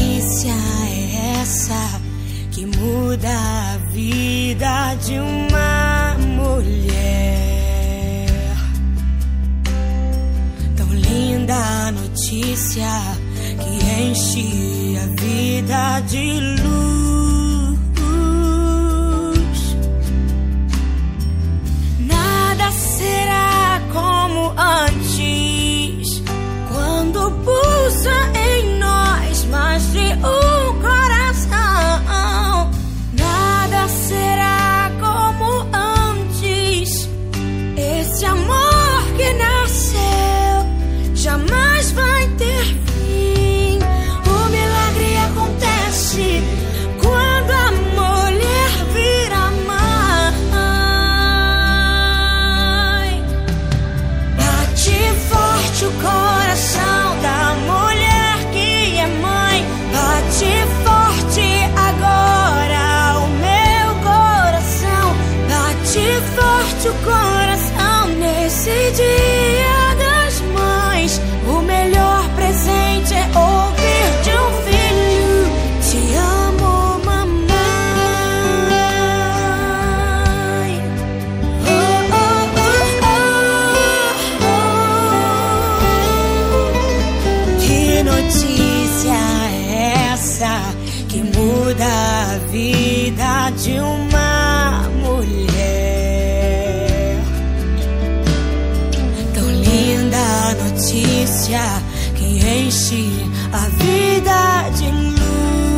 delícia é essa que muda a vida de uma mulher? Tão linda notícia que enche a vida de luz. notícia é essa que muda a vida de uma mulher? Tão linda notícia que enche a vida de luz.